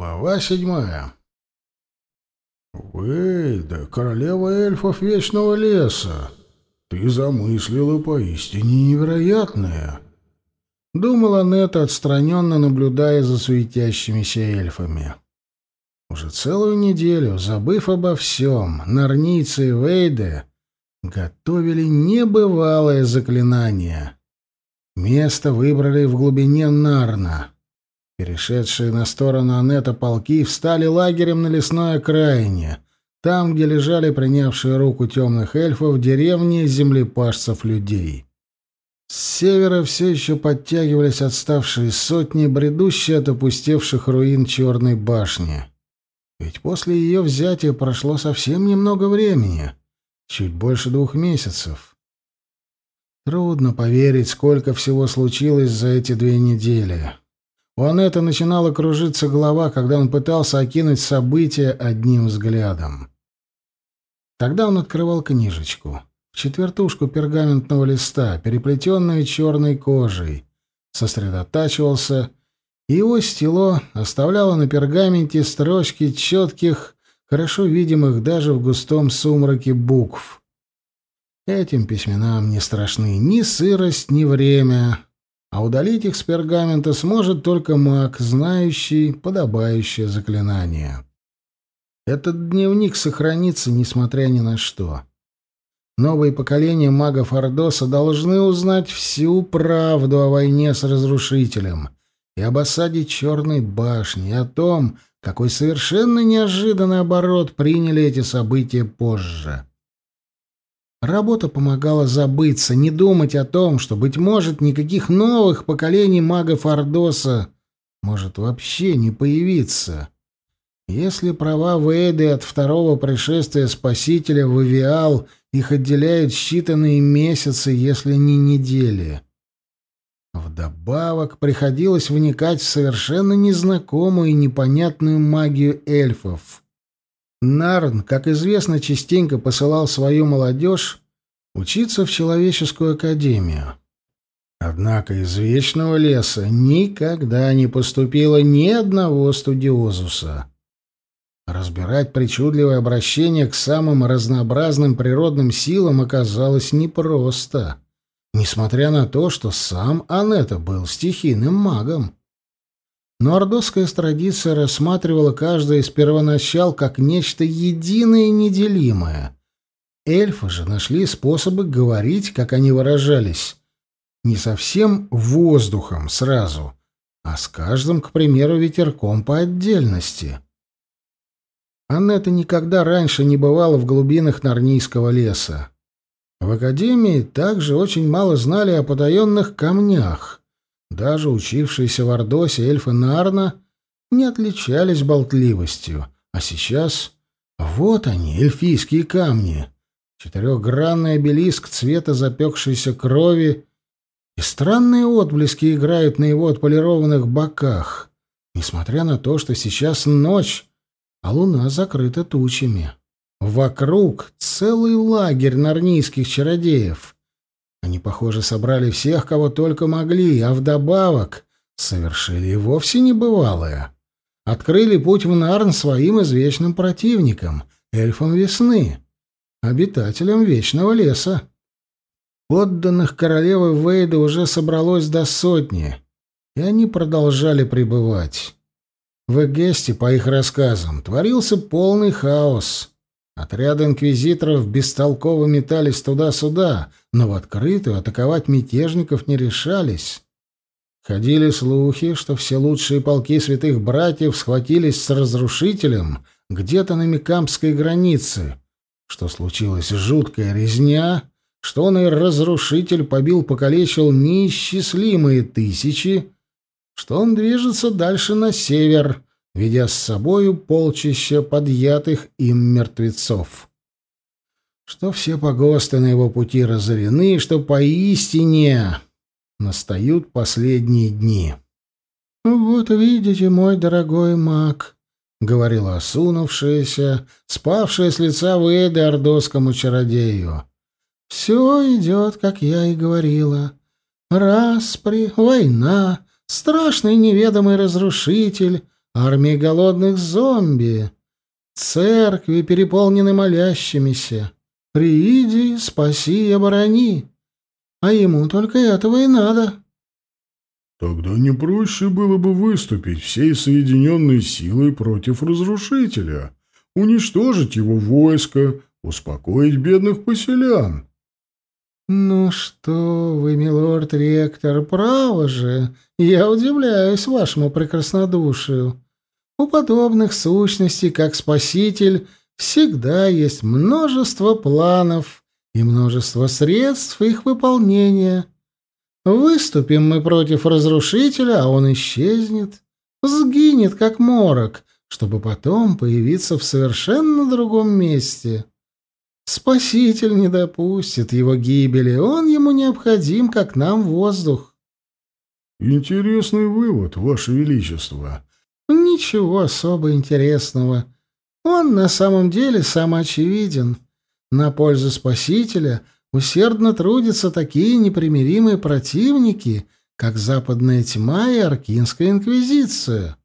Глава седьмая. «Вейда, королева эльфов Вечного Леса, ты замыслила поистине невероятное!» Думала Нета, отстраненно наблюдая за суетящимися эльфами. Уже целую неделю, забыв обо всем, Нарницы и Вейде готовили небывалое заклинание. Место выбрали в глубине Нарна — Перешедшие на сторону Анета полки встали лагерем на лесной окраине, там, где лежали принявшие руку темных эльфов деревни землепашцев людей. С севера все еще подтягивались отставшие сотни, бредущие от опустевших руин Черной башни. Ведь после ее взятия прошло совсем немного времени, чуть больше двух месяцев. Трудно поверить, сколько всего случилось за эти две недели. У Анетты начинала кружиться голова, когда он пытался окинуть события одним взглядом. Тогда он открывал книжечку, четвертушку пергаментного листа, переплетенную черной кожей, сосредотачивался, и его стело оставляло на пергаменте строчки четких, хорошо видимых даже в густом сумраке букв. Этим письменам не страшны ни сырость, ни время, а удалить их с пергамента сможет только маг, знающий подобающее заклинание. Этот дневник сохранится, несмотря ни на что. Новые поколения магов Ордоса должны узнать всю правду о войне с Разрушителем и об осаде Черной башни, и о том, какой совершенно неожиданный оборот приняли эти события позже. Работа помогала забыться, не думать о том, что, быть может, никаких новых поколений магов Ордоса может вообще не появиться. Если права Вейды от второго пришествия Спасителя в Авиал их отделяют считанные месяцы, если не недели. Вдобавок приходилось вникать в совершенно незнакомую и непонятную магию эльфов. Нарн, как известно, частенько посылал свою молодежь учиться в человеческую академию. Однако из Вечного леса никогда не поступило ни одного студиозуса. Разбирать причудливое обращение к самым разнообразным природным силам оказалось непросто, несмотря на то, что сам Анетта был стихийным магом. Но ордосская традиция рассматривала каждое из первоначал как нечто единое и неделимое. Эльфы же нашли способы говорить, как они выражались, не совсем воздухом сразу, а с каждым, к примеру, ветерком по отдельности. Аннета никогда раньше не бывала в глубинах Нарнийского леса. В академии также очень мало знали о потаенных камнях, даже учившиеся в Ордосе эльфы Нарна не отличались болтливостью, а сейчас вот они, эльфийские камни, четырехгранный обелиск цвета запекшейся крови, и странные отблески играют на его отполированных боках, несмотря на то, что сейчас ночь, а луна закрыта тучами. Вокруг целый лагерь нарнийских чародеев — они, похоже, собрали всех, кого только могли, а вдобавок совершили вовсе небывалое. Открыли путь в Нарн своим извечным противникам, эльфам весны, обитателям Вечного леса. Подданных королевы Вейда уже собралось до сотни, и они продолжали пребывать. В Эгесте, по их рассказам, творился полный хаос. Отряды инквизиторов бестолково метались туда-сюда, но в открытую атаковать мятежников не решались. Ходили слухи, что все лучшие полки святых братьев схватились с разрушителем где-то на Микамской границе, что случилась жуткая резня, что он и разрушитель побил-покалечил неисчислимые тысячи, что он движется дальше на север, ведя с собою полчища подъятых им мертвецов. Что все погосты на его пути разорены, что поистине настают последние дни. «Вот видите, мой дорогой маг», — говорила осунувшаяся, спавшая с лица Вейда ордосскому чародею. «Все идет, как я и говорила. Распри, война, страшный неведомый разрушитель, армии голодных зомби, церкви, переполнены молящимися. Прииди, спаси и оборони. А ему только этого и надо. Тогда не проще было бы выступить всей соединенной силой против разрушителя, уничтожить его войско, успокоить бедных поселян. «Ну что вы, милорд-ректор, право же, я удивляюсь вашему прекраснодушию. У подобных сущностей, как Спаситель, всегда есть множество планов и множество средств их выполнения. Выступим мы против разрушителя, а он исчезнет, сгинет, как морок, чтобы потом появиться в совершенно другом месте». Спаситель не допустит его гибели, он ему необходим, как нам воздух. Интересный вывод, Ваше Величество. Ничего особо интересного. Он на самом деле самоочевиден. На пользу Спасителя усердно трудятся такие непримиримые противники, как Западная Тьма и Аркинская Инквизиция.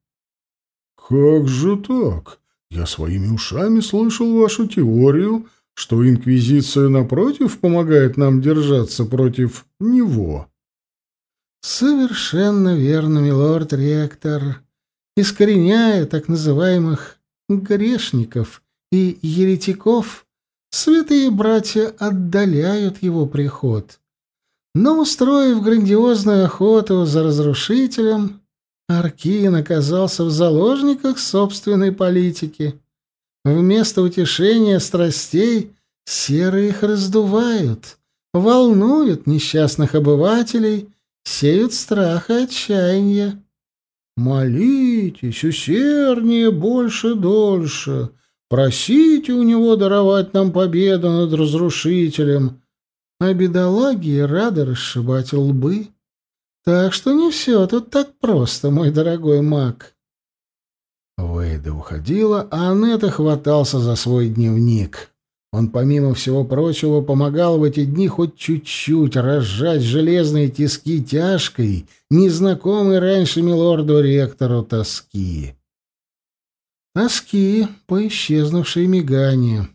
Как же так? Я своими ушами слышал вашу теорию что Инквизиция, напротив, помогает нам держаться против него. Совершенно верно, милорд-ректор. Искореняя так называемых грешников и еретиков, святые братья отдаляют его приход. Но, устроив грандиозную охоту за разрушителем, Аркин оказался в заложниках собственной политики. Вместо утешения страстей серы их раздувают, волнуют несчастных обывателей, сеют страх и отчаяние. Молитесь усерднее, больше, дольше. Просите у него даровать нам победу над разрушителем. А бедолаги рады расшибать лбы. Так что не все тут так просто, мой дорогой маг. Вейда уходила, а Анетта хватался за свой дневник. Он, помимо всего прочего, помогал в эти дни хоть чуть-чуть разжать железные тиски тяжкой, незнакомой раньше милорду-ректору тоски. Тоски по исчезнувшей мигане.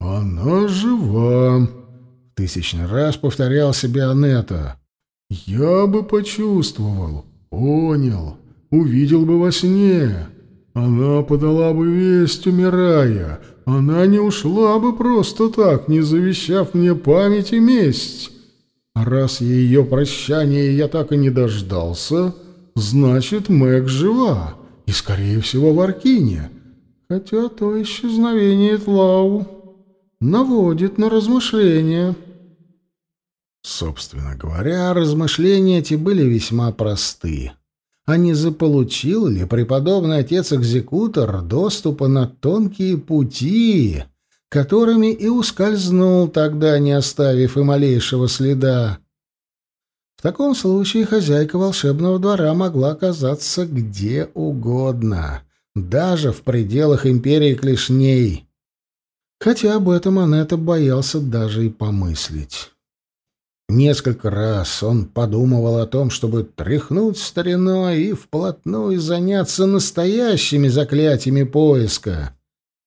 «Она жива!» — тысячный раз повторял себе Анетта. «Я бы почувствовал, понял, увидел бы во сне. Она подала бы весть, умирая. Она не ушла бы просто так, не завещав мне память и месть. А раз ее прощания я так и не дождался, значит, Мэг жива, и, скорее всего, в Аркине. Хотя то исчезновение Тлау наводит на размышления». Собственно говоря, размышления эти были весьма простые а не заполучил ли преподобный отец-экзекутор доступа на тонкие пути, которыми и ускользнул тогда, не оставив и малейшего следа. В таком случае хозяйка волшебного двора могла оказаться где угодно, даже в пределах империи клешней. Хотя об этом Анетта боялся даже и помыслить. Несколько раз он подумывал о том, чтобы тряхнуть стариной и вплотную заняться настоящими заклятиями поиска.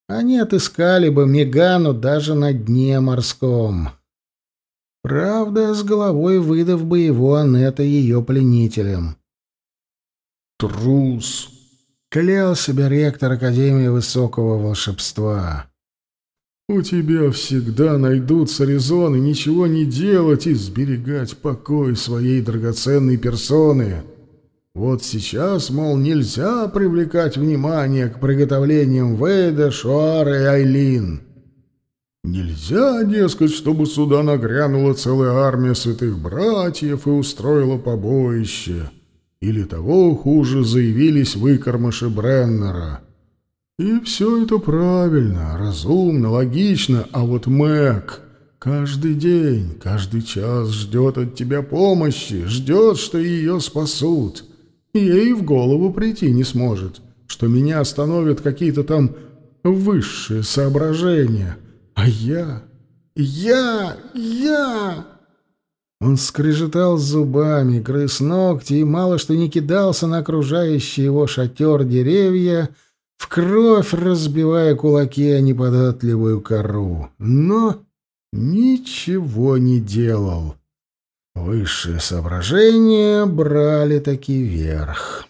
Они отыскали бы Мегану даже на дне морском. Правда, с головой выдав бы его Анетта ее пленителем. «Трус!» — клял себя ректор Академии Высокого Волшебства. У тебя всегда найдутся резоны ничего не делать и сберегать покой своей драгоценной персоны. Вот сейчас, мол, нельзя привлекать внимание к приготовлениям Вейда, Шуара и Айлин. Нельзя, дескать, чтобы сюда нагрянула целая армия святых братьев и устроила побоище. Или того хуже заявились выкормыши Бреннера. И все это правильно, разумно, логично, а вот Мэг каждый день, каждый час ждет от тебя помощи, ждет, что ее спасут. Ей в голову прийти не сможет, что меня остановят какие-то там высшие соображения. А я... я... я... Он скрежетал зубами, грыз ногти и мало что не кидался на окружающий его шатер деревья, в кровь разбивая кулаки о неподатливую кору. Но ничего не делал. Высшие соображения брали таки верх.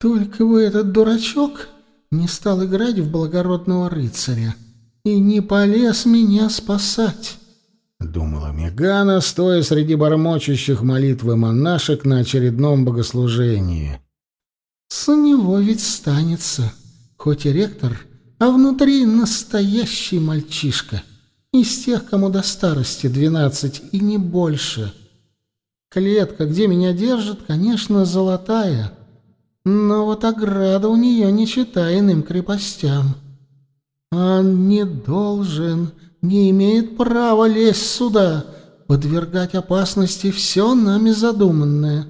«Только бы этот дурачок не стал играть в благородного рыцаря и не полез меня спасать», — думала Мегана, стоя среди бормочущих молитвы монашек на очередном богослужении. «С него ведь станется, хоть и ректор, а внутри настоящий мальчишка, из тех, кому до старости двенадцать и не больше. Клетка, где меня держат, конечно, золотая». Но вот ограда у нее не чита иным крепостям. Он не должен, не имеет права лезть сюда, подвергать опасности все нами задуманное.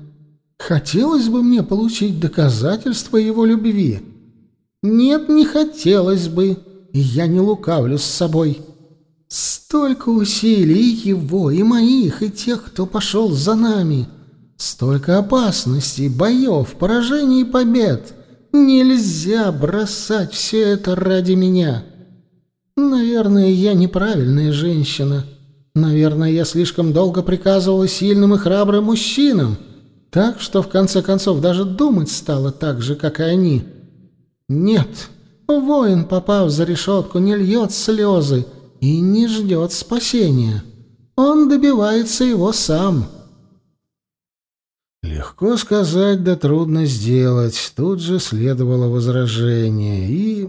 Хотелось бы мне получить доказательства его любви. Нет, не хотелось бы, и я не лукавлю с собой. Столько усилий его, и моих, и тех, кто пошел за нами — Столько опасностей, боев, поражений и побед. Нельзя бросать все это ради меня. Наверное, я неправильная женщина. Наверное, я слишком долго приказывала сильным и храбрым мужчинам, так что в конце концов даже думать стало так же, как и они. Нет, воин, попав за решетку, не льет слезы и не ждет спасения. Он добивается его сам». Легко сказать, да трудно сделать. Тут же следовало возражение. И...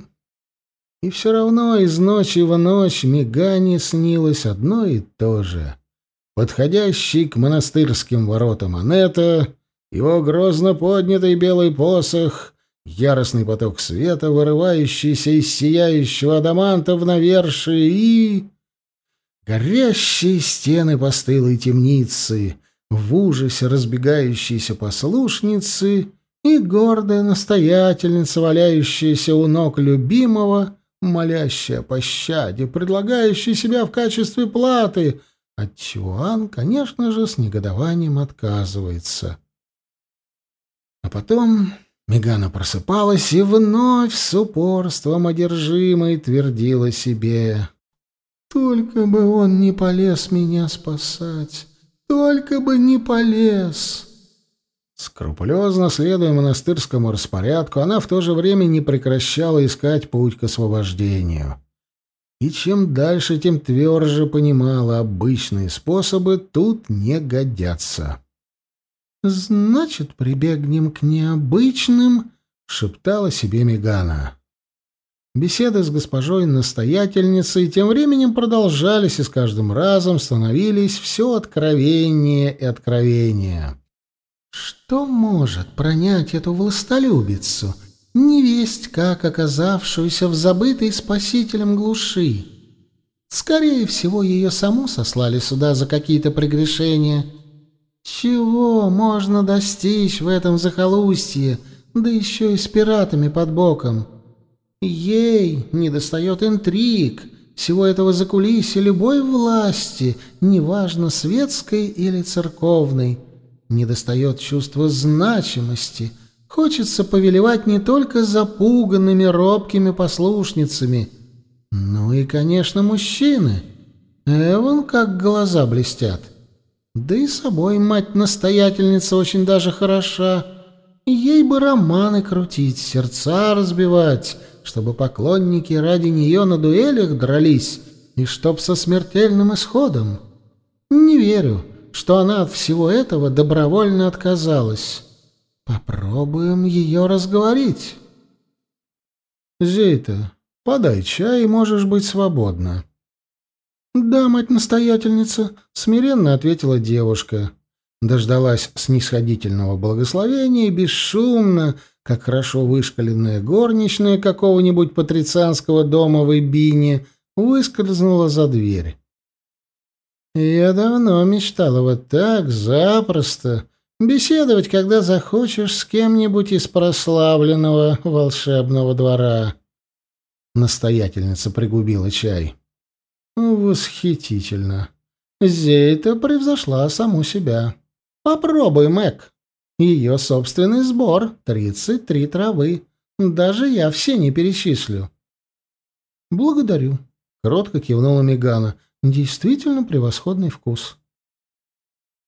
И все равно из ночи в ночь Мегане снилось одно и то же. Подходящий к монастырским воротам Анетта, его грозно поднятый белый посох, яростный поток света, вырывающийся из сияющего адаманта в навершие и... Горящие стены постылой темницы — в ужасе разбегающиеся послушницы и гордая настоятельница, валяющаяся у ног любимого, молящая о пощаде, предлагающая себя в качестве платы, отчего Ан, конечно же, с негодованием отказывается. А потом Мегана просыпалась и вновь с упорством одержимой твердила себе «Только бы он не полез меня спасать». Только бы не полез. Скрупулезно следуя монастырскому распорядку, она в то же время не прекращала искать путь к освобождению. И чем дальше, тем тверже понимала, обычные способы тут не годятся. «Значит, прибегнем к необычным», — шептала себе Мегана. Беседы с госпожой-настоятельницей тем временем продолжались и с каждым разом становились все откровеннее и откровеннее. Что может пронять эту властолюбицу, невесть как оказавшуюся в забытой спасителем глуши? Скорее всего, ее саму сослали сюда за какие-то прегрешения. Чего можно достичь в этом захолустье, да еще и с пиратами под боком?» Ей недостает интриг, всего этого закулисья любой власти, неважно светской или церковной. Недостает чувства значимости. Хочется повелевать не только запуганными, робкими послушницами, но и, конечно, мужчины. Эван как глаза блестят. Да и собой мать-настоятельница очень даже хороша. Ей бы романы крутить, сердца разбивать, чтобы поклонники ради нее на дуэлях дрались, и чтоб со смертельным исходом. Не верю, что она от всего этого добровольно отказалась. Попробуем ее разговорить. Зейта, подай чай, и можешь быть свободна. Да, мать-настоятельница, смиренно ответила девушка. Дождалась снисходительного благословения и бесшумно, как хорошо вышкаленная горничная какого-нибудь патрицианского дома в Ибине, выскользнула за дверь. «Я давно мечтала вот так, запросто, беседовать, когда захочешь с кем-нибудь из прославленного волшебного двора. Настоятельница пригубила чай. Восхитительно. Зейта превзошла саму себя. Попробуй, Мэг. Ее собственный сбор — тридцать три травы. Даже я все не перечислю. Благодарю. Кротко кивнула Мегана. Действительно превосходный вкус.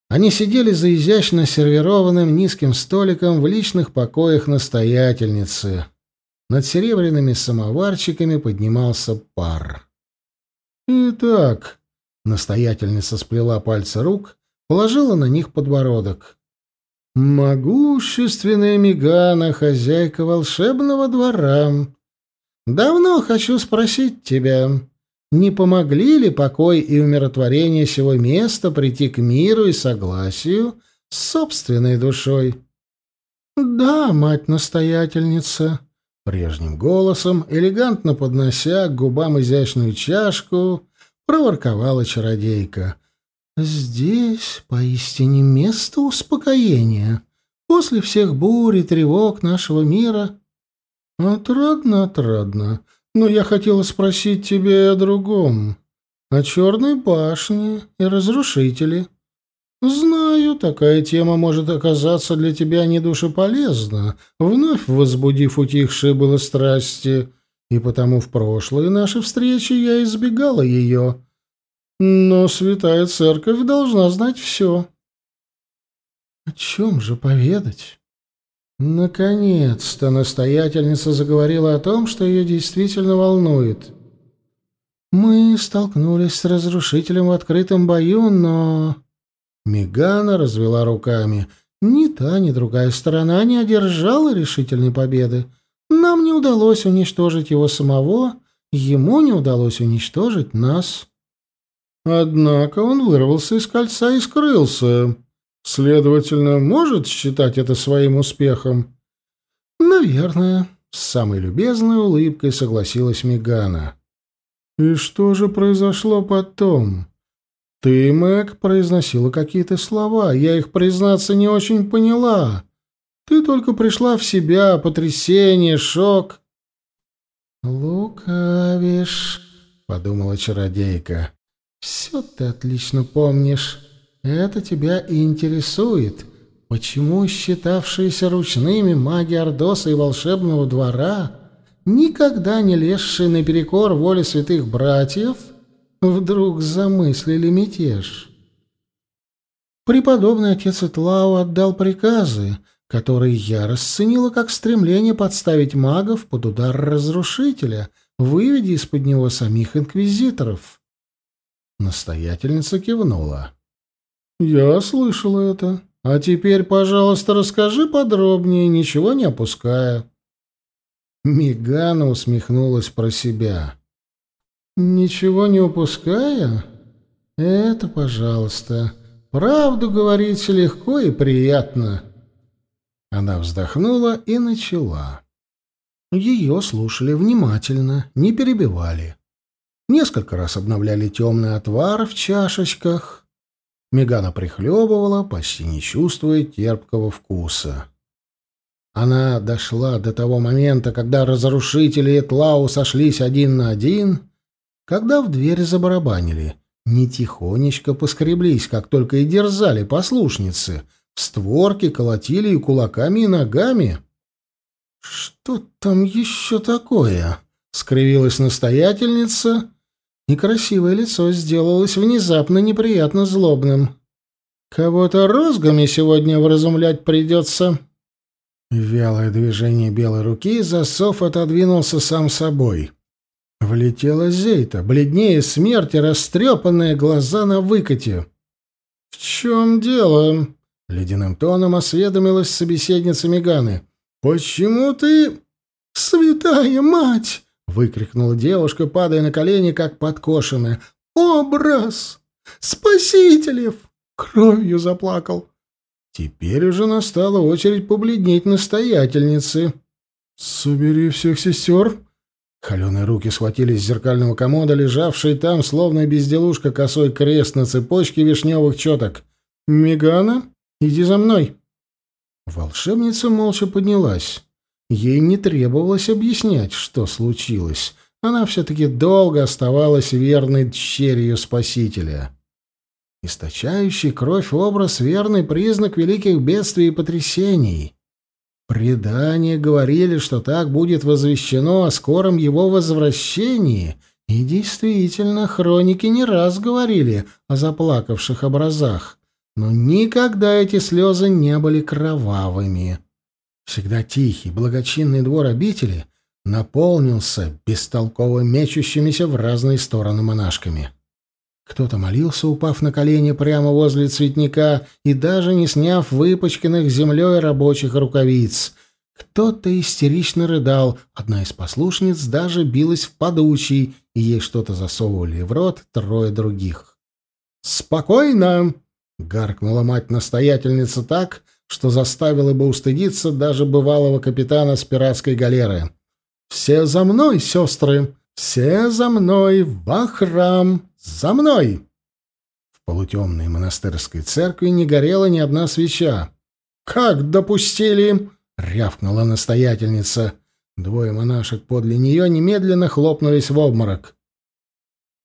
Они сидели за изящно сервированным низким столиком в личных покоях настоятельницы. Над серебряными самоварчиками поднимался пар. «Итак», — настоятельница сплела пальцы рук, положила на них подбородок. «Могущественная Мегана, хозяйка волшебного двора, давно хочу спросить тебя, не помогли ли покой и умиротворение сего места прийти к миру и согласию с собственной душой?» «Да, мать-настоятельница», Прежним голосом, элегантно поднося к губам изящную чашку, проворковала чародейка. «Здесь поистине место успокоения. После всех бурь и тревог нашего мира...» «Отрадно, отрадно. Но я хотела спросить тебя о другом. О черной башне и разрушителе. «Знаю, такая тема может оказаться для тебя недушеполезна, вновь возбудив утихшие было страсти, и потому в прошлые наши встречи я избегала ее. Но Святая Церковь должна знать все». «О чем же поведать?» Наконец-то настоятельница заговорила о том, что ее действительно волнует. «Мы столкнулись с разрушителем в открытом бою, но...» Мегана развела руками. Ни та, ни другая сторона не одержала решительной победы. Нам не удалось уничтожить его самого, ему не удалось уничтожить нас. Однако он вырвался из кольца и скрылся. Следовательно, может считать это своим успехом? Наверное, с самой любезной улыбкой согласилась Мегана. И что же произошло потом? «Ты, Мэг, произносила какие-то слова. Я их, признаться, не очень поняла. Ты только пришла в себя, потрясение, шок». «Лукавишь», — подумала чародейка. «Все ты отлично помнишь. Это тебя и интересует. Почему считавшиеся ручными маги Ордоса и волшебного двора, никогда не лезшие наперекор воле святых братьев, — Вдруг замыслили мятеж. Преподобный отец Итлау отдал приказы, которые я расценила как стремление подставить магов под удар разрушителя, выведя из-под него самих инквизиторов. Настоятельница кивнула. «Я слышала это. А теперь, пожалуйста, расскажи подробнее, ничего не опуская». Мигана усмехнулась про себя. Ничего не упуская? Это, пожалуйста. Правду говорить легко и приятно. Она вздохнула и начала. Ее слушали внимательно, не перебивали. Несколько раз обновляли темный отвар в чашечках. Мегана прихлебывала, почти не чувствуя терпкого вкуса. Она дошла до того момента, когда разрушители Этлау сошлись один на один когда в дверь забарабанили. Не тихонечко поскреблись, как только и дерзали послушницы. В створки колотили и кулаками, и ногами. «Что там еще такое?» — скривилась настоятельница, и красивое лицо сделалось внезапно неприятно злобным. «Кого-то розгами сегодня вразумлять придется». Вялое движение белой руки, засов отодвинулся сам собой. Влетела Зейта, бледнее смерти, растрепанные глаза на выкате. «В чем дело?» — ледяным тоном осведомилась собеседница Меганы. «Почему ты...» «Святая мать!» — выкрикнула девушка, падая на колени, как подкошенная. «Образ! Спасителев!» — кровью заплакал. Теперь уже настала очередь побледнеть настоятельницы. «Собери всех сестер!» Холеные руки схватились с зеркального комода, лежавший там, словно безделушка, косой крест на цепочке вишневых четок. «Мегана, иди за мной!» Волшебница молча поднялась. Ей не требовалось объяснять, что случилось. она все-таки долго оставалась верной дщерью Спасителя. Источающий кровь образ — верный признак великих бедствий и потрясений. Предания говорили, что так будет возвещено о скором его возвращении, и действительно, хроники не раз говорили о заплакавших образах, но никогда эти слезы не были кровавыми. Всегда тихий, благочинный двор обители наполнился бестолково мечущимися в разные стороны монашками. Кто-то молился, упав на колени прямо возле цветника и даже не сняв выпачканных землей рабочих рукавиц. Кто-то истерично рыдал, одна из послушниц даже билась в подучий, и ей что-то засовывали в рот трое других. «Спокойно!» — гаркнула мать-настоятельница так, что заставила бы устыдиться даже бывалого капитана с пиратской галеры. «Все за мной, сестры! Все за мной! Во храм!» За мной!» В полутемной монастырской церкви не горела ни одна свеча. «Как допустили?» — рявкнула настоятельница. Двое монашек подле нее немедленно хлопнулись в обморок.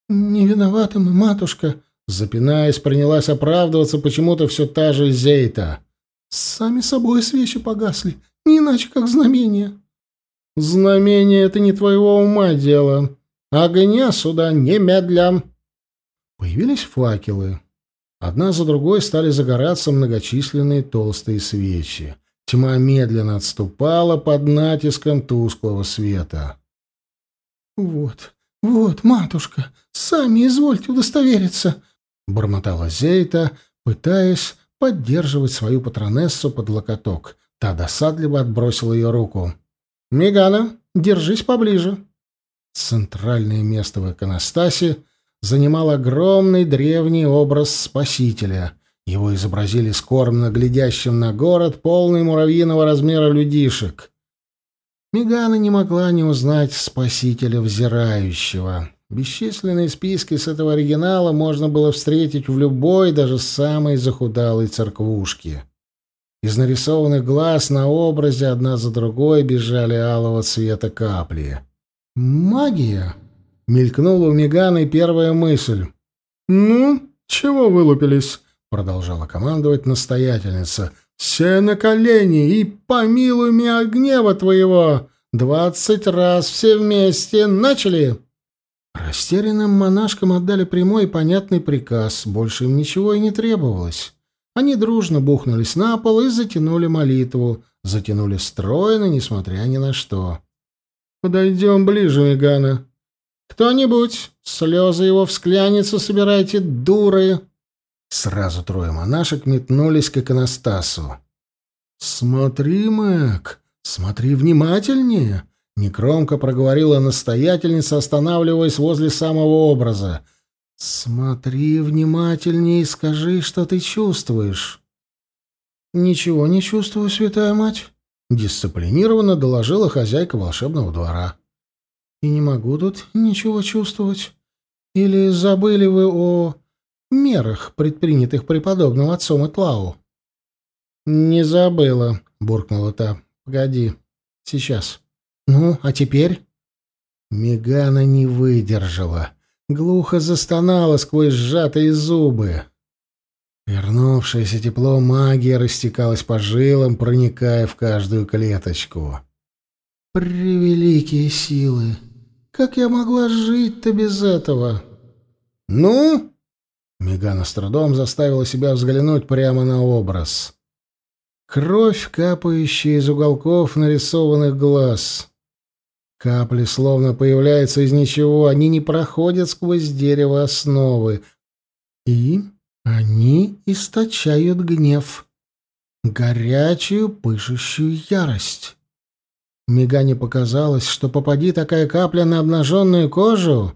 «Не виновата мы, матушка!» Запинаясь, принялась оправдываться почему-то все та же Зейта. «Сами собой свечи погасли, не иначе как знамение». «Знамение — это не твоего ума дело. Огня сюда немедля!» Появились факелы. Одна за другой стали загораться многочисленные толстые свечи. Тьма медленно отступала под натиском тусклого света. «Вот, вот, матушка, сами извольте удостовериться», — бормотала Зейта, пытаясь поддерживать свою патронессу под локоток. Та досадливо отбросила ее руку. «Мегана, держись поближе». Центральное место в иконостасе — занимал огромный древний образ Спасителя. Его изобразили скорбно глядящим на город, полный муравьиного размера людишек. Мегана не могла не узнать Спасителя взирающего. Бесчисленные списки с этого оригинала можно было встретить в любой, даже самой захудалой церквушке. Из нарисованных глаз на образе одна за другой бежали алого цвета капли. «Магия!» Мелькнула у Меганы первая мысль. «Ну, чего вылупились?» — продолжала командовать настоятельница. «Все на колени и помилуй меня гнева твоего! Двадцать раз все вместе! Начали!» Растерянным монашкам отдали прямой и понятный приказ, больше им ничего и не требовалось. Они дружно бухнулись на пол и затянули молитву, затянули стройно, несмотря ни на что. «Подойдем ближе, Мегана», «Кто-нибудь, слезы его в скляницу собирайте, дуры!» Сразу трое монашек метнулись к иконостасу. «Смотри, Мэг, смотри внимательнее!» — негромко проговорила настоятельница, останавливаясь возле самого образа. «Смотри внимательнее и скажи, что ты чувствуешь». «Ничего не чувствую, святая мать», — дисциплинированно доложила хозяйка волшебного двора и не могу тут ничего чувствовать. Или забыли вы о мерах, предпринятых преподобным отцом Итлау?» «Не забыла», — буркнула та. «Погоди, сейчас». «Ну, а теперь?» Мегана не выдержала. Глухо застонала сквозь сжатые зубы. Вернувшееся тепло магии растекалось по жилам, проникая в каждую клеточку. «Превеликие силы! Как я могла жить-то без этого? Ну? Мегана с трудом заставила себя взглянуть прямо на образ. Кровь, капающая из уголков нарисованных глаз. Капли словно появляются из ничего, они не проходят сквозь дерево основы. И они источают гнев, горячую, пышущую ярость. Мегане показалось, что попади такая капля на обнаженную кожу,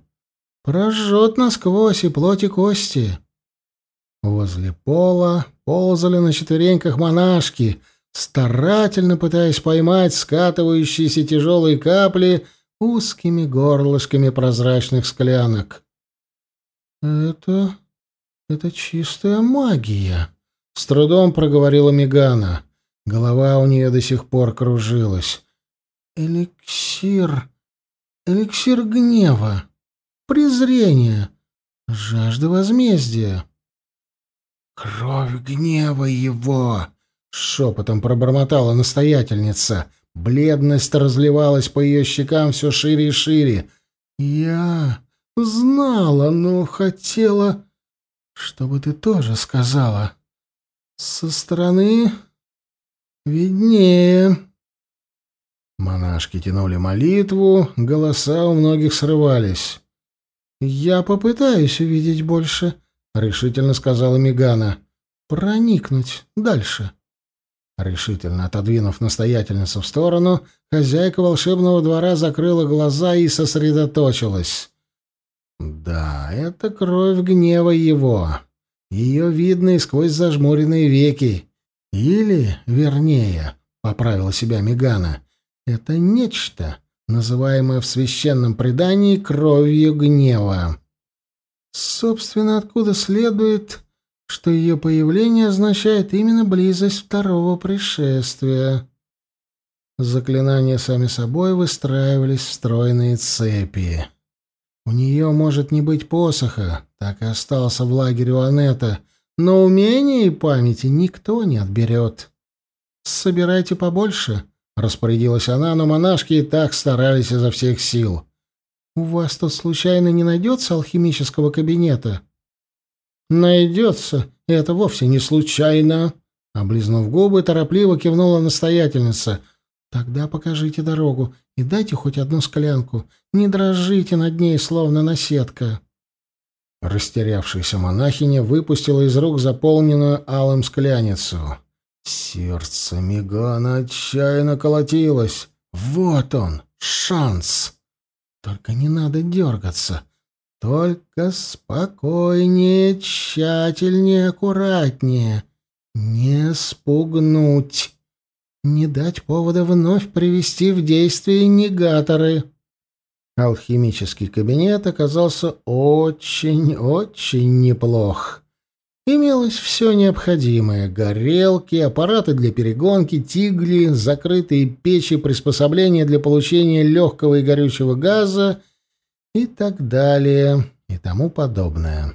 прожжет насквозь и плоть и кости. Возле пола ползали на четвереньках монашки, старательно пытаясь поймать скатывающиеся тяжелые капли узкими горлышками прозрачных склянок. «Это... это чистая магия», — с трудом проговорила Мегана. Голова у нее до сих пор кружилась. Эликсир. эликсир гнева, презрения, жажда возмездия. «Кровь гнева его!» — шепотом пробормотала настоятельница. Бледность разливалась по ее щекам все шире и шире. «Я знала, но хотела, чтобы ты тоже сказала. Со стороны виднее». Монашки тянули молитву, голоса у многих срывались. «Я попытаюсь увидеть больше», — решительно сказала Мигана. «Проникнуть дальше». Решительно отодвинув настоятельницу в сторону, хозяйка волшебного двора закрыла глаза и сосредоточилась. «Да, это кровь гнева его. Ее видно и сквозь зажмуренные веки. Или, вернее, — поправила себя Мигана, — это нечто, называемое в священном предании кровью гнева. Собственно, откуда следует, что ее появление означает именно близость второго пришествия. Заклинания сами собой выстраивались в стройные цепи. У нее может не быть посоха, так и остался в лагере у Анетта, но умения и памяти никто не отберет. «Собирайте побольше», — распорядилась она, но монашки и так старались изо всех сил. «У вас тут случайно не найдется алхимического кабинета?» «Найдется, это вовсе не случайно», — облизнув губы, торопливо кивнула настоятельница. «Тогда покажите дорогу и дайте хоть одну склянку. Не дрожите над ней, словно наседка». Растерявшаяся монахиня выпустила из рук заполненную алым скляницу. Сердце Мегана отчаянно колотилось. Вот он, шанс. Только не надо дергаться. Только спокойнее, тщательнее, аккуратнее. Не спугнуть. Не дать повода вновь привести в действие негаторы. Алхимический кабинет оказался очень-очень неплох. Имелось все необходимое — горелки, аппараты для перегонки, тигли, закрытые печи, приспособления для получения легкого и горючего газа и так далее, и тому подобное.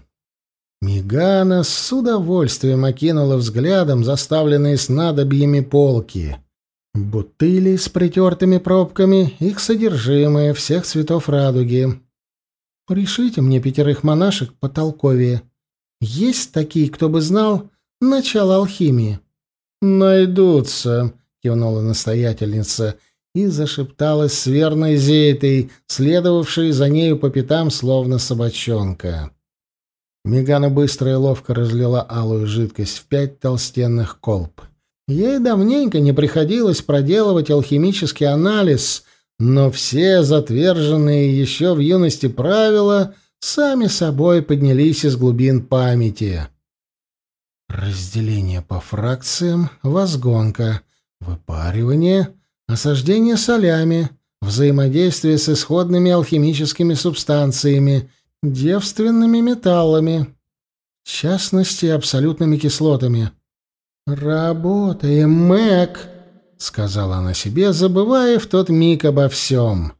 Мигана с удовольствием окинула взглядом заставленные снадобьями полки. Бутыли с притертыми пробками, их содержимое всех цветов радуги. «Пришлите мне пятерых монашек потолковее», есть такие, кто бы знал начало алхимии? Найдутся, кивнула настоятельница и зашепталась с верной Зейтой, следовавшей за нею по пятам, словно собачонка. Мегана быстро и ловко разлила алую жидкость в пять толстенных колб. Ей давненько не приходилось проделывать алхимический анализ, но все затверженные еще в юности правила — сами собой поднялись из глубин памяти. Разделение по фракциям, возгонка, выпаривание, осаждение солями, взаимодействие с исходными алхимическими субстанциями, девственными металлами, в частности, абсолютными кислотами. «Работаем, Мэг!» — сказала она себе, забывая в тот миг обо всем.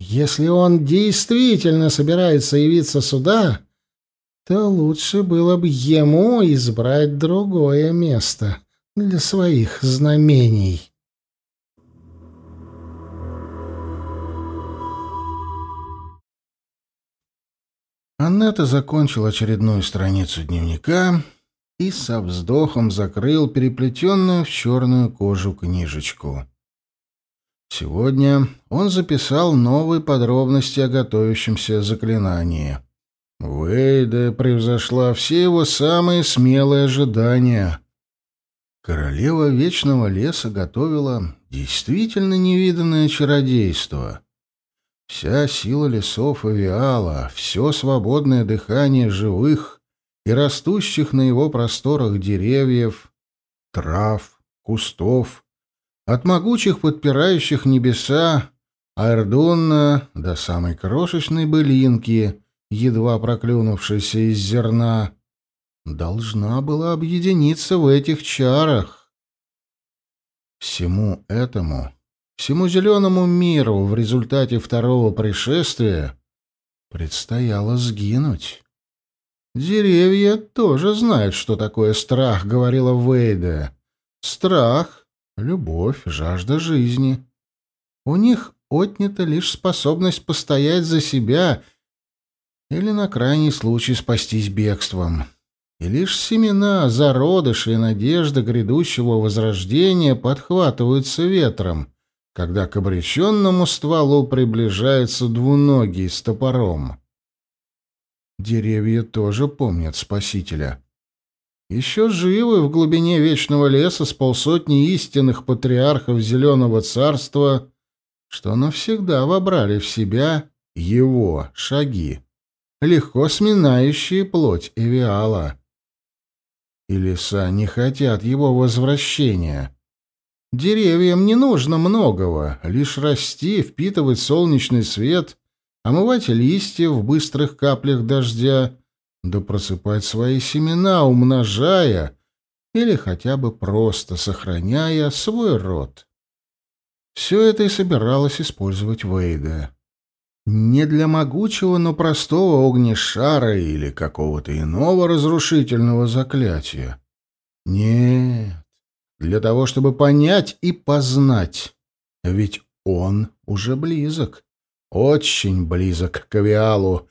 Если он действительно собирается явиться сюда, то лучше было бы ему избрать другое место для своих знамений. Аннета закончил очередную страницу дневника и со вздохом закрыл переплетенную в черную кожу книжечку. Сегодня он записал новые подробности о готовящемся заклинании. Вейда превзошла все его самые смелые ожидания. Королева Вечного Леса готовила действительно невиданное чародейство. Вся сила лесов Авиала, все свободное дыхание живых и растущих на его просторах деревьев, трав, кустов — от могучих подпирающих небеса Аэрдунна до самой крошечной былинки, едва проклюнувшейся из зерна, должна была объединиться в этих чарах. Всему этому, всему зеленому миру в результате второго пришествия предстояло сгинуть. Деревья тоже знают, что такое страх, говорила Вейда. Страх, любовь, жажда жизни. У них отнята лишь способность постоять за себя или на крайний случай спастись бегством. И лишь семена, зародыши и надежда грядущего возрождения подхватываются ветром, когда к обреченному стволу приближается двуногий с топором. Деревья тоже помнят Спасителя. Еще живы в глубине вечного леса с полсотни истинных патриархов Зеленого Царства, что навсегда вобрали в себя его шаги, легко сминающие плоть Эвиала. И леса не хотят его возвращения. Деревьям не нужно многого, лишь расти, впитывать солнечный свет, омывать листья в быстрых каплях дождя, да просыпать свои семена, умножая или хотя бы просто сохраняя свой род. Все это и собиралась использовать Вейда. Не для могучего, но простого огнешара или какого-то иного разрушительного заклятия. Нет, для того, чтобы понять и познать. Ведь он уже близок, очень близок к Авиалу,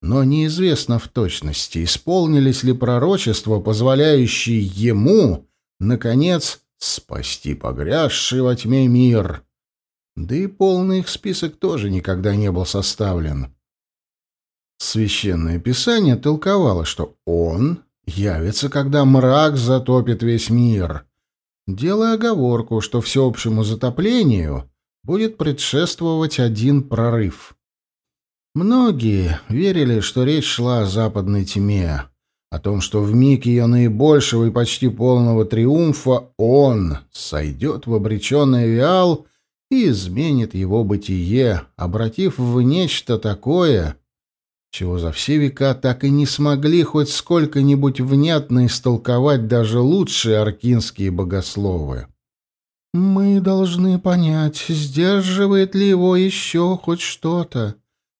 но неизвестно в точности, исполнились ли пророчества, позволяющие ему, наконец, спасти погрязший во тьме мир. Да и полный их список тоже никогда не был составлен. Священное Писание толковало, что он явится, когда мрак затопит весь мир, делая оговорку, что всеобщему затоплению будет предшествовать один прорыв. Многие верили, что речь шла о западной тьме, о том, что в миг ее наибольшего и почти полного триумфа он сойдет в обреченный Виал и изменит его бытие, обратив в нечто такое, чего за все века так и не смогли хоть сколько-нибудь внятно истолковать даже лучшие аркинские богословы. «Мы должны понять, сдерживает ли его еще хоть что-то,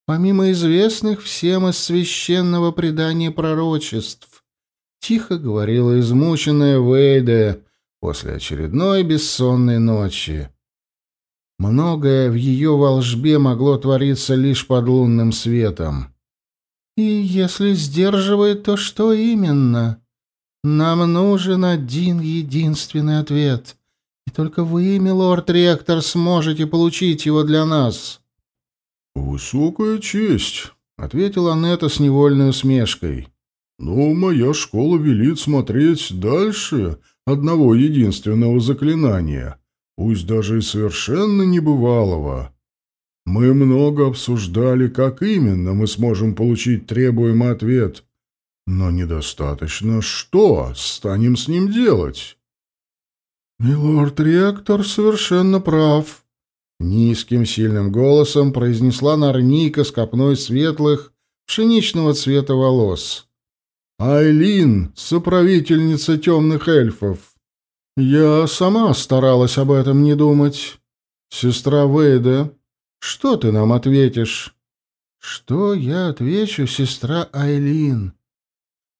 помимо известных всем из священного предания пророчеств», — тихо говорила измученная Вейда после очередной бессонной ночи. Многое в ее волжбе могло твориться лишь под лунным светом. И если сдерживает, то что именно? Нам нужен один единственный ответ. И только вы, милорд-ректор, сможете получить его для нас. «Высокая честь», — ответила Анетта с невольной усмешкой. «Но моя школа велит смотреть дальше одного единственного заклинания, пусть даже и совершенно небывалого. Мы много обсуждали, как именно мы сможем получить требуемый ответ, но недостаточно что станем с ним делать. «Милорд-ректор совершенно прав», — низким сильным голосом произнесла Нарника с копной светлых, пшеничного цвета волос. «Айлин, соправительница темных эльфов. Я сама старалась об этом не думать. Сестра Вейда, что ты нам ответишь? Что я отвечу, сестра Айлин?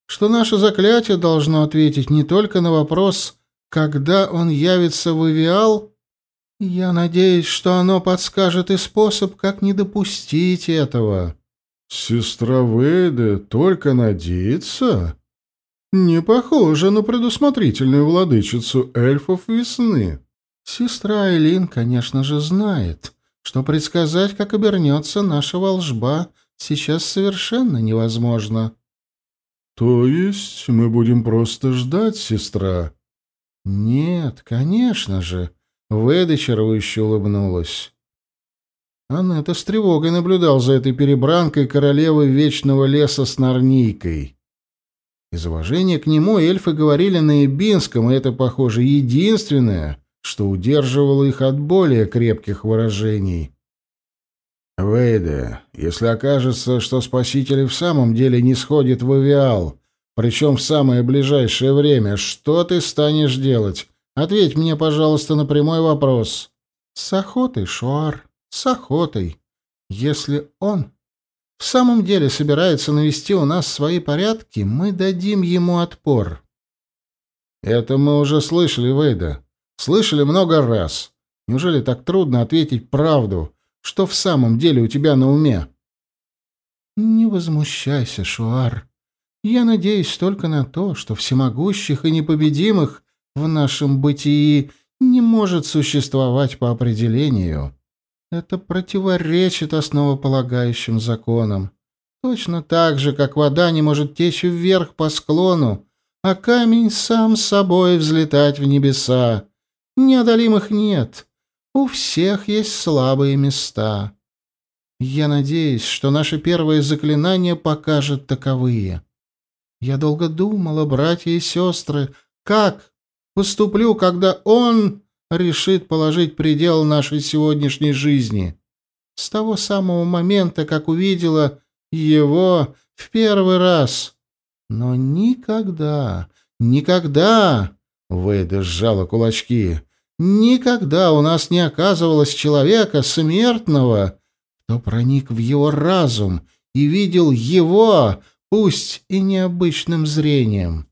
Что наше заклятие должно ответить не только на вопрос, когда он явится в Ивиал? Я надеюсь, что оно подскажет и способ, как не допустить этого. Сестра Вейда только надеется? Не похоже на предусмотрительную владычицу эльфов весны. Сестра Айлин, конечно же, знает, что предсказать, как обернется наша волжба, сейчас совершенно невозможно. То есть мы будем просто ждать, сестра? Нет, конечно же. Веда чарующе улыбнулась. Анетта с тревогой наблюдал за этой перебранкой королевы Вечного Леса с Нарникой. Из уважения к нему эльфы говорили на Ибинском, и это, похоже, единственное, что удерживало их от более крепких выражений. «Вейде, если окажется, что Спаситель в самом деле не сходит в авиал, причем в самое ближайшее время, что ты станешь делать? Ответь мне, пожалуйста, на прямой вопрос». С охотой, Шуар, с охотой. Если он в самом деле собирается навести у нас свои порядки, мы дадим ему отпор. Это мы уже слышали, Вейда. Слышали много раз. Неужели так трудно ответить правду? Что в самом деле у тебя на уме? Не возмущайся, Шуар. Я надеюсь только на то, что всемогущих и непобедимых в нашем бытии не может существовать по определению. Это противоречит основополагающим законам. Точно так же, как вода не может течь вверх по склону, а камень сам собой взлетать в небеса. Неодолимых нет. У всех есть слабые места. Я надеюсь, что наше первое заклинание покажет таковые. Я долго думала, братья и сестры, как поступлю, когда он решит положить предел нашей сегодняшней жизни. С того самого момента, как увидела его в первый раз. Но никогда, никогда, Вейда сжала кулачки, никогда у нас не оказывалось человека смертного, кто проник в его разум и видел его, пусть и необычным зрением.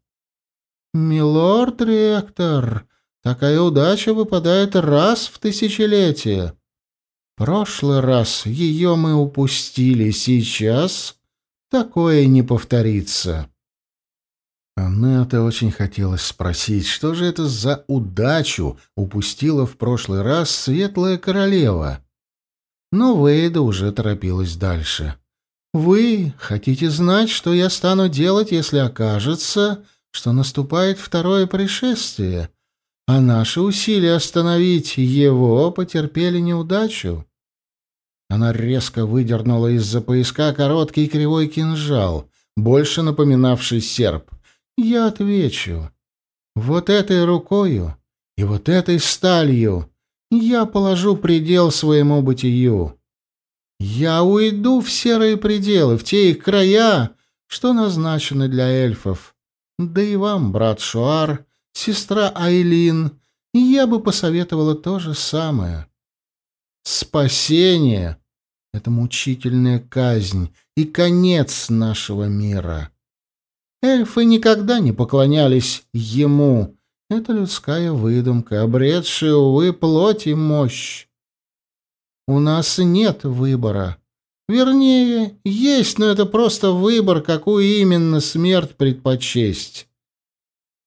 «Милорд ректор, такая удача выпадает раз в тысячелетие. Прошлый раз ее мы упустили, сейчас такое не повторится». Аннете очень хотелось спросить, что же это за удачу упустила в прошлый раз Светлая Королева. Но Вейда уже торопилась дальше. «Вы хотите знать, что я стану делать, если окажется, что наступает второе пришествие, а наши усилия остановить его потерпели неудачу?» Она резко выдернула из-за пояска короткий кривой кинжал, больше напоминавший серп. Я отвечу. Вот этой рукою и вот этой сталью я положу предел своему бытию. Я уйду в серые пределы, в те их края, что назначены для эльфов. Да и вам, брат Шуар, сестра Айлин, я бы посоветовала то же самое. Спасение — это мучительная казнь и конец нашего мира. Эльфы никогда не поклонялись ему. Это людская выдумка, обретшая, увы, плоть и мощь. У нас нет выбора. Вернее, есть, но это просто выбор, какую именно смерть предпочесть.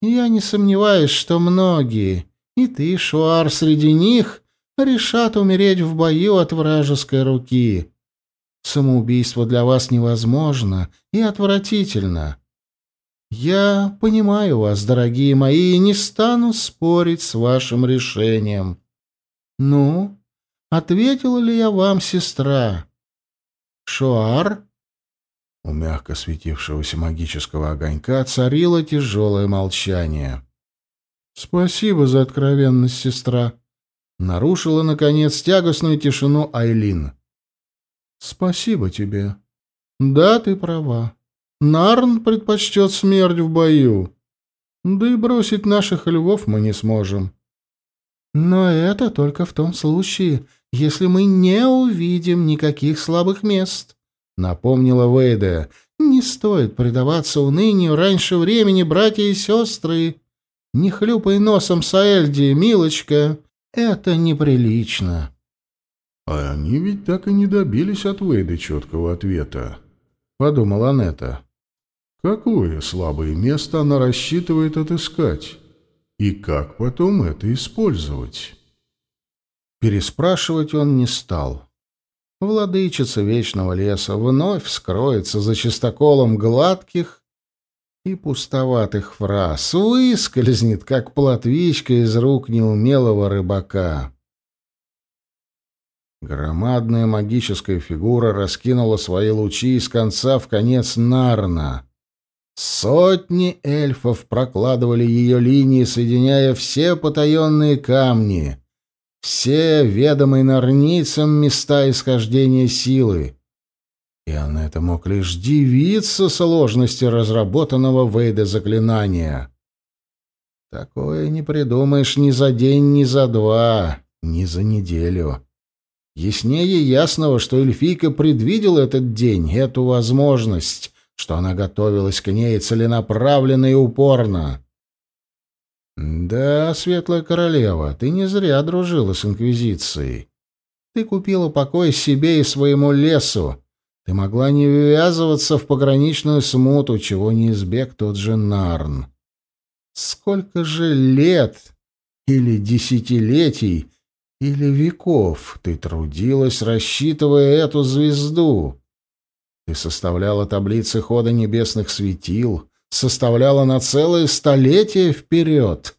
Я не сомневаюсь, что многие, и ты, Шуар, среди них, решат умереть в бою от вражеской руки. Самоубийство для вас невозможно и отвратительно. Я понимаю вас, дорогие мои, и не стану спорить с вашим решением. Ну, ответила ли я вам, сестра? Шуар? У мягко светившегося магического огонька царило тяжелое молчание. «Спасибо за откровенность, сестра», — нарушила, наконец, тягостную тишину Айлин. «Спасибо тебе. Да, ты права. Нарн предпочтет смерть в бою. Да и бросить наших львов мы не сможем. Но это только в том случае, если мы не увидим никаких слабых мест, напомнила Вейда. Не стоит предаваться унынию раньше времени, братья и сестры. Не хлюпай носом, Саэльди, милочка. Это неприлично. А они ведь так и не добились от Вейды четкого ответа, подумала Анетта. Какое слабое место она рассчитывает отыскать? И как потом это использовать? Переспрашивать он не стал. Владычица Вечного Леса вновь скроется за чистоколом гладких и пустоватых фраз, выскользнет, как плотвичка из рук неумелого рыбака. Громадная магическая фигура раскинула свои лучи из конца в конец Нарна. Сотни эльфов прокладывали ее линии, соединяя все потаенные камни, все ведомые нарницам места исхождения силы. И это мог лишь дивиться сложности разработанного Вейда заклинания. Такое не придумаешь ни за день, ни за два. Не за неделю. Яснее ясного, что эльфийка предвидела этот день, эту возможность, что она готовилась к ней целенаправленно и упорно. «Да, Светлая Королева, ты не зря дружила с Инквизицией. Ты купила покой себе и своему лесу. Ты могла не ввязываться в пограничную смуту, чего не избег тот же Нарн. Сколько же лет или десятилетий или веков ты трудилась, рассчитывая эту звезду? Ты составляла таблицы хода небесных светил, составляла на целое столетие вперед.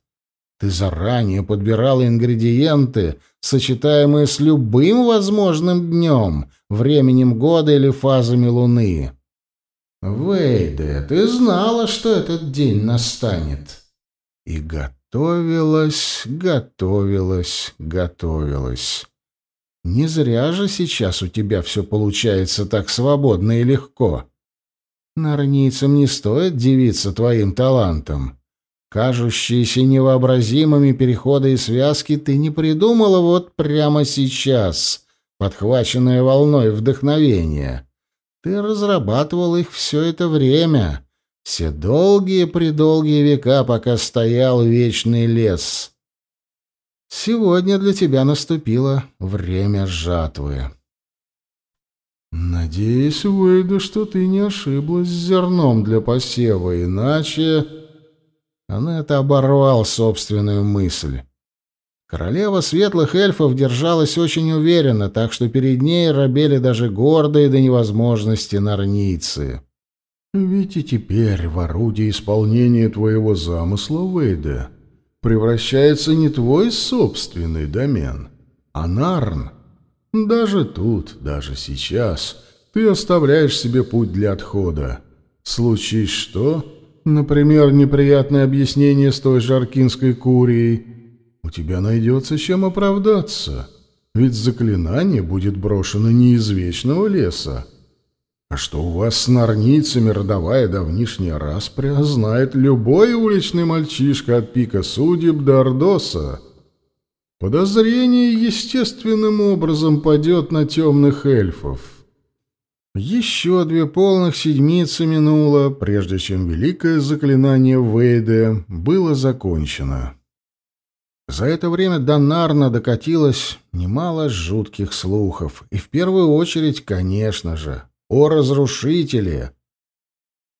Ты заранее подбирала ингредиенты, сочетаемые с любым возможным днем, временем года или фазами луны. Вейде, ты знала, что этот день настанет. И готовилась, готовилась, готовилась. Не зря же сейчас у тебя все получается так свободно и легко. Нарницам не стоит дивиться твоим талантом. Кажущиеся невообразимыми переходы и связки ты не придумала вот прямо сейчас, подхваченная волной вдохновения. Ты разрабатывал их все это время, все долгие-предолгие века, пока стоял вечный лес. Сегодня для тебя наступило время жатвы. Надеюсь, Уэйда, что ты не ошиблась с зерном для посева, иначе... Анетта оборвал собственную мысль. Королева светлых эльфов держалась очень уверенно, так что перед ней рабели даже гордые до невозможности нарницы. «Ведь и теперь в орудии исполнения твоего замысла, Вейда, превращается не твой собственный домен, а Нарн. Даже тут, даже сейчас, ты оставляешь себе путь для отхода. Случись что, например, неприятное объяснение с той же аркинской курией, у тебя найдется чем оправдаться, ведь заклинание будет брошено не из вечного леса, а что у вас с норницами родовая давнишняя распря, знает любой уличный мальчишка от пика судеб до Ордоса. Подозрение естественным образом падет на темных эльфов. Еще две полных седмицы минуло, прежде чем великое заклинание Вейде было закончено. За это время до Нарна докатилось немало жутких слухов, и в первую очередь, конечно же, о разрушителе.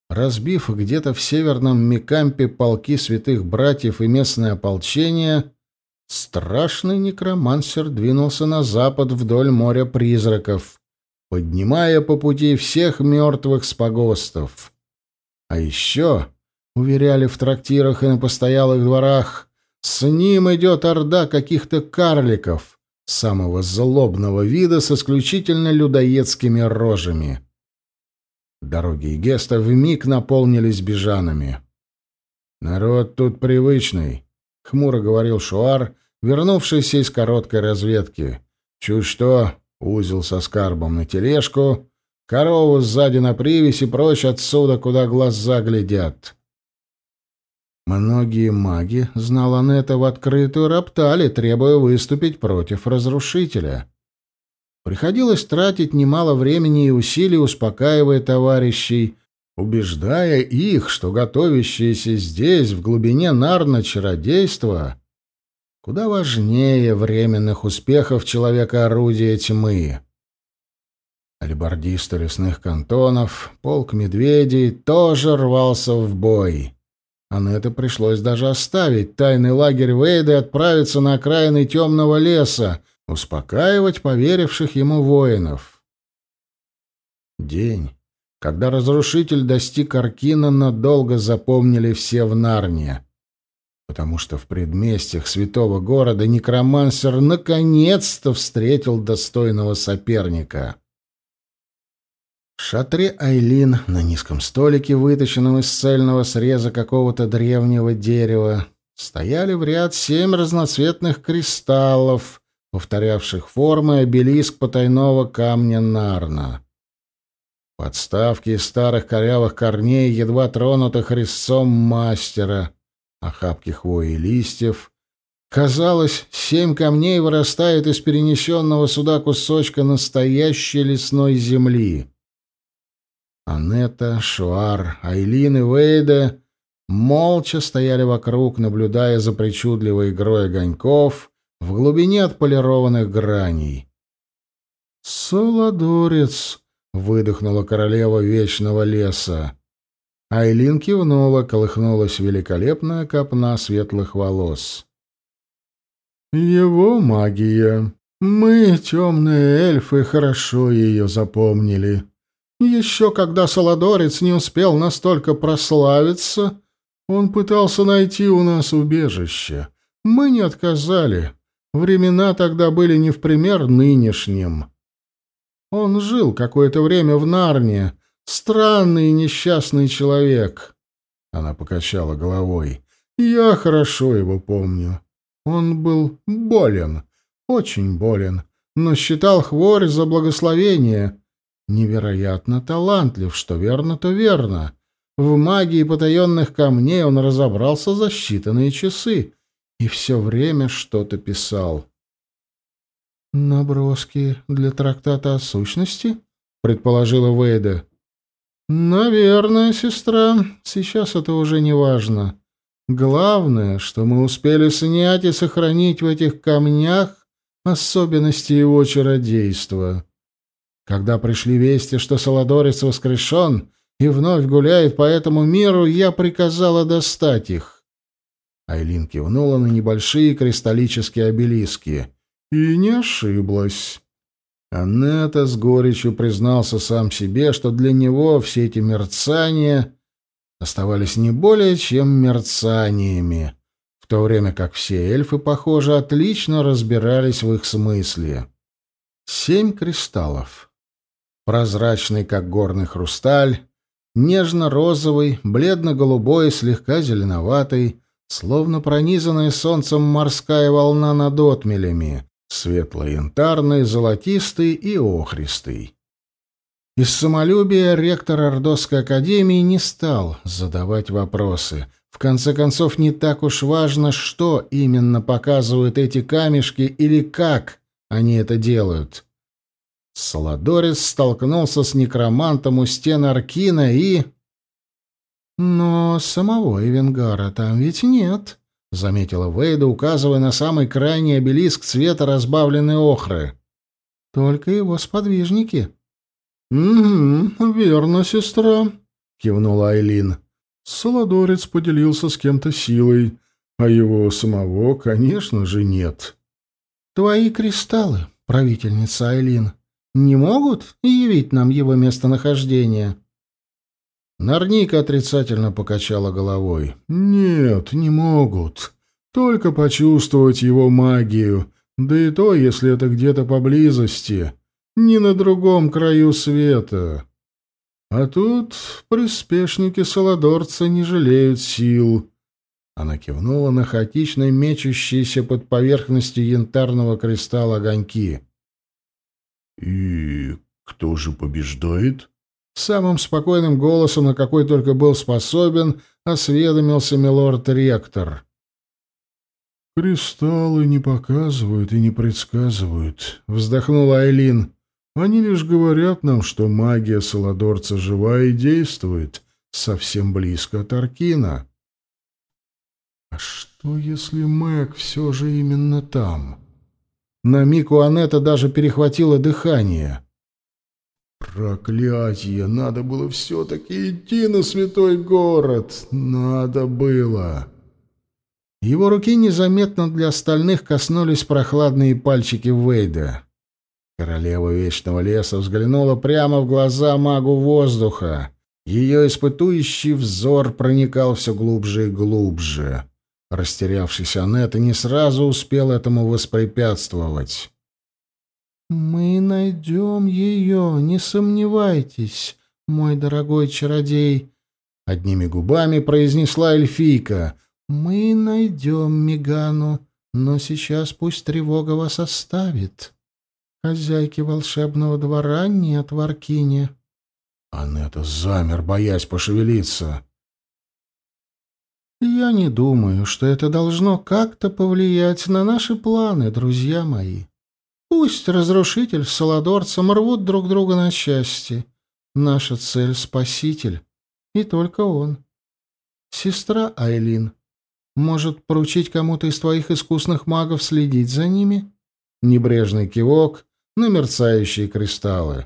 Разбив где-то в северном Микампе полки святых братьев и местное ополчение, страшный некромансер двинулся на запад вдоль моря призраков, поднимая по пути всех мертвых с погостов. А еще, уверяли в трактирах и на постоялых дворах, с ним идет орда каких-то карликов, самого злобного вида с исключительно людоедскими рожами. Дороги и Геста вмиг наполнились бежанами. «Народ тут привычный», — хмуро говорил Шуар, вернувшийся из короткой разведки. «Чуть что, узел со скарбом на тележку, корову сзади на привязи прочь отсюда, куда глаза глядят». Многие маги, знала Анетта, в открытую роптали, требуя выступить против разрушителя. Приходилось тратить немало времени и усилий, успокаивая товарищей, убеждая их, что готовящееся здесь, в глубине Нарна, чародейство куда важнее временных успехов человека-орудия тьмы. Алибардисты лесных кантонов, полк медведей тоже рвался в бой. А это пришлось даже оставить тайный лагерь Вейда и отправиться на окраины темного леса, успокаивать поверивших ему воинов. День, когда разрушитель достиг Аркина, надолго запомнили все в Нарне, потому что в предместьях святого города некромансер наконец-то встретил достойного соперника — в шатре Айлин на низком столике, вытащенном из цельного среза какого-то древнего дерева, стояли в ряд семь разноцветных кристаллов, повторявших формы обелиск потайного камня Нарна. Подставки из старых корявых корней, едва тронутых резцом мастера, охапки хвои и листьев, Казалось, семь камней вырастают из перенесенного сюда кусочка настоящей лесной земли. Анетта, Шуар, Айлин и Вейда молча стояли вокруг, наблюдая за причудливой игрой огоньков в глубине отполированных граней. «Солодорец!» — выдохнула королева вечного леса. Айлин кивнула, колыхнулась великолепная копна светлых волос. «Его магия. Мы, темные эльфы, хорошо ее запомнили. Еще когда Солодорец не успел настолько прославиться, он пытался найти у нас убежище. Мы не отказали. Времена тогда были не в пример нынешним. Он жил какое-то время в Нарне. Странный и несчастный человек». Она покачала головой. «Я хорошо его помню. Он был болен, очень болен, но считал хворь за благословение. Невероятно талантлив, что верно, то верно. В магии потаенных камней он разобрался за считанные часы и все время что-то писал. «Наброски для трактата о сущности?» — предположила Вейда. «Наверное, сестра. Сейчас это уже не важно. Главное, что мы успели снять и сохранить в этих камнях особенности его чародейства. Когда пришли вести, что Солодорец воскрешен и вновь гуляет по этому миру, я приказала достать их. Айлин кивнула на небольшие кристаллические обелиски. И не ошиблась. Аннета с горечью признался сам себе, что для него все эти мерцания оставались не более чем мерцаниями, в то время как все эльфы, похоже, отлично разбирались в их смысле. Семь кристаллов. Прозрачный, как горный хрусталь, нежно-розовый, бледно-голубой, слегка зеленоватый, словно пронизанная солнцем морская волна над отмелями, светло-янтарный, золотистый и охристый. Из самолюбия ректор Ордосской академии не стал задавать вопросы. В конце концов, не так уж важно, что именно показывают эти камешки или как они это делают. Саладорис столкнулся с некромантом у стен Аркина и... «Но самого Эвенгара там ведь нет», — заметила Вейда, указывая на самый крайний обелиск цвета разбавленной охры. «Только его сподвижники». «Угу, верно, сестра», — кивнула Айлин. Солодорец поделился с кем-то силой, а его самого, конечно же, нет. «Твои кристаллы, правительница Айлин, не могут явить нам его местонахождение?» Нарника отрицательно покачала головой. «Нет, не могут. Только почувствовать его магию, да и то, если это где-то поблизости» не на другом краю света. А тут приспешники Солодорца не жалеют сил. Она кивнула на хаотично мечущиеся под поверхностью янтарного кристалла огоньки. «И кто же побеждает?» Самым спокойным голосом, на какой только был способен, осведомился милорд-ректор. «Кристаллы не показывают и не предсказывают», — вздохнула Айлин. Они лишь говорят нам, что магия Саладорца жива и действует совсем близко от Аркина. А что, если Мэг все же именно там? На миг у Анетта даже перехватило дыхание. Проклятие! Надо было все-таки идти на святой город! Надо было! Его руки незаметно для остальных коснулись прохладные пальчики Вейда. Королева Вечного Леса взглянула прямо в глаза магу воздуха. Ее испытующий взор проникал все глубже и глубже. Растерявшийся Анетта не сразу успел этому воспрепятствовать. «Мы найдем ее, не сомневайтесь, мой дорогой чародей», — одними губами произнесла эльфийка. «Мы найдем Мигану, но сейчас пусть тревога вас оставит». Хозяйки волшебного двора нет в Аркине. Анетта замер, боясь пошевелиться. Я не думаю, что это должно как-то повлиять на наши планы, друзья мои. Пусть разрушитель с Саладорцем рвут друг друга на части. Наша цель — спаситель. И только он. Сестра Айлин может поручить кому-то из твоих искусных магов следить за ними? Небрежный кивок на мерцающие кристаллы.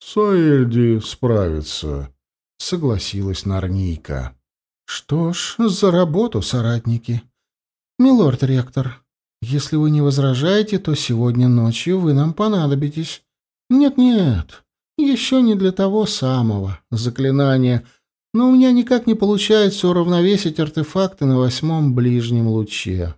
«Саэльди справится», — согласилась Нарнийка. «Что ж, за работу, соратники. Милорд ректор, если вы не возражаете, то сегодня ночью вы нам понадобитесь. Нет-нет, еще не для того самого заклинания, но у меня никак не получается уравновесить артефакты на восьмом ближнем луче.